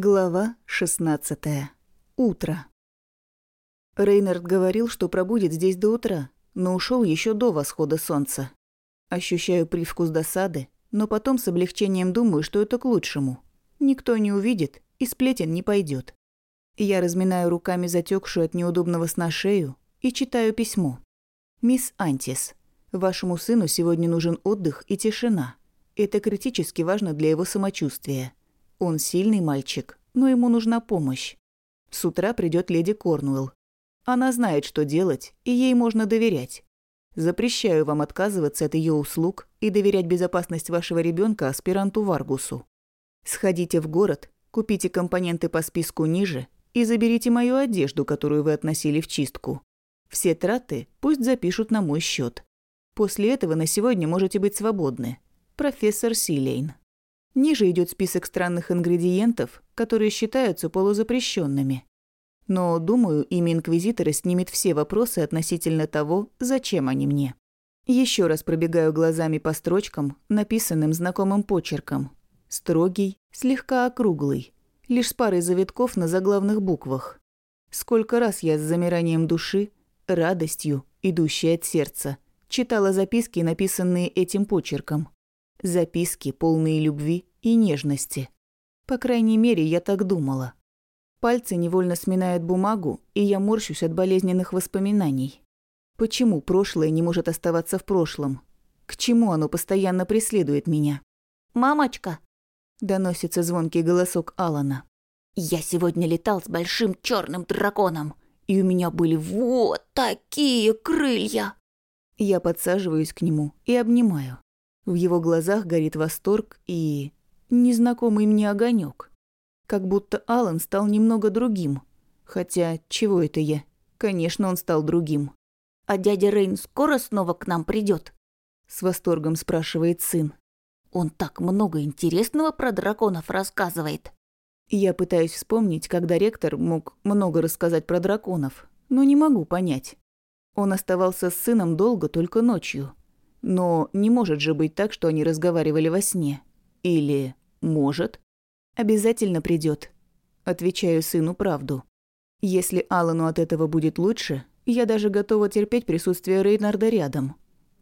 Глава 16. Утро. Рейнард говорил, что пробудет здесь до утра, но ушел еще до восхода солнца. Ощущаю привкус досады, но потом с облегчением думаю, что это к лучшему. Никто не увидит, и сплетен не пойдет. Я разминаю руками затекшую от неудобного сна шею и читаю письмо. «Мисс Антис, вашему сыну сегодня нужен отдых и тишина. Это критически важно для его самочувствия. Он сильный мальчик, но ему нужна помощь. С утра придет леди Корнуэлл. Она знает, что делать, и ей можно доверять. Запрещаю вам отказываться от ее услуг и доверять безопасность вашего ребенка аспиранту Варгусу. Сходите в город, купите компоненты по списку ниже и заберите мою одежду, которую вы относили в чистку. Все траты пусть запишут на мой счет. После этого на сегодня можете быть свободны. Профессор Силейн. Ниже идет список странных ингредиентов, которые считаются полузапрещенными. Но, думаю, имя Инквизитора снимет все вопросы относительно того, зачем они мне. Еще раз пробегаю глазами по строчкам, написанным знакомым почерком. Строгий, слегка округлый, лишь с парой завитков на заглавных буквах. Сколько раз я с замиранием души, радостью, идущей от сердца, читала записки, написанные этим почерком. Записки, полные любви и нежности. По крайней мере, я так думала. Пальцы невольно сминают бумагу, и я морщусь от болезненных воспоминаний. Почему прошлое не может оставаться в прошлом? К чему оно постоянно преследует меня? «Мамочка!» – доносится звонкий голосок Алана. «Я сегодня летал с большим черным драконом, и у меня были вот такие крылья!» Я подсаживаюсь к нему и обнимаю. В его глазах горит восторг и... незнакомый мне огонек. Как будто Алан стал немного другим. Хотя, чего это я? Конечно, он стал другим. «А дядя Рейн скоро снова к нам придет? С восторгом спрашивает сын. «Он так много интересного про драконов рассказывает». Я пытаюсь вспомнить, когда ректор мог много рассказать про драконов, но не могу понять. Он оставался с сыном долго только ночью. Но не может же быть так, что они разговаривали во сне. Или может? Обязательно придет. Отвечаю сыну правду. Если Алану от этого будет лучше, я даже готова терпеть присутствие Рейнарда рядом.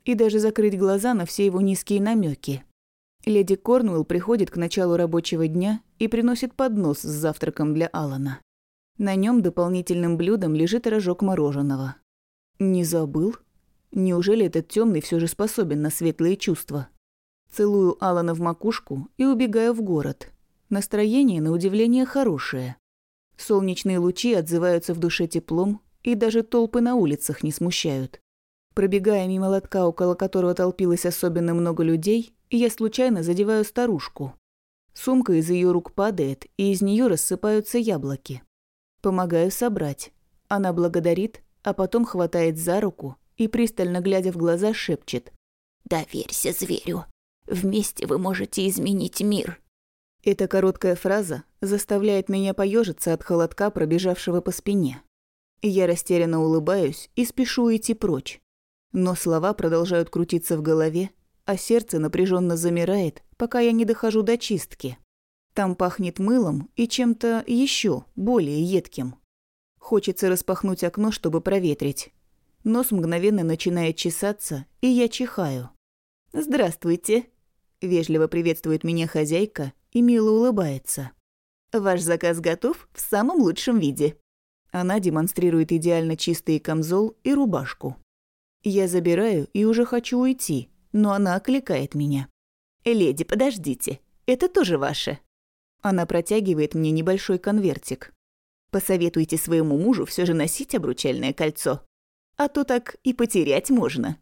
И даже закрыть глаза на все его низкие намеки. Леди Корнуэлл приходит к началу рабочего дня и приносит поднос с завтраком для Алана. На нем дополнительным блюдом лежит рожок мороженого. Не забыл? Неужели этот темный все же способен на светлые чувства? Целую Алана в макушку и убегаю в город. Настроение, на удивление, хорошее. Солнечные лучи отзываются в душе теплом, и даже толпы на улицах не смущают. Пробегая мимо лотка, около которого толпилось особенно много людей, я случайно задеваю старушку. Сумка из ее рук падает, и из нее рассыпаются яблоки. Помогаю собрать. Она благодарит, а потом хватает за руку и, пристально глядя в глаза, шепчет. «Доверься зверю. Вместе вы можете изменить мир». Эта короткая фраза заставляет меня поежиться от холодка, пробежавшего по спине. Я растерянно улыбаюсь и спешу идти прочь. Но слова продолжают крутиться в голове, а сердце напряженно замирает, пока я не дохожу до чистки. Там пахнет мылом и чем-то еще более едким. Хочется распахнуть окно, чтобы проветрить. Нос мгновенно начинает чесаться, и я чихаю. «Здравствуйте!» – вежливо приветствует меня хозяйка и мило улыбается. «Ваш заказ готов в самом лучшем виде». Она демонстрирует идеально чистый камзол и рубашку. Я забираю и уже хочу уйти, но она окликает меня. «Леди, подождите, это тоже ваше». Она протягивает мне небольшой конвертик. «Посоветуйте своему мужу все же носить обручальное кольцо. А то так и потерять можно».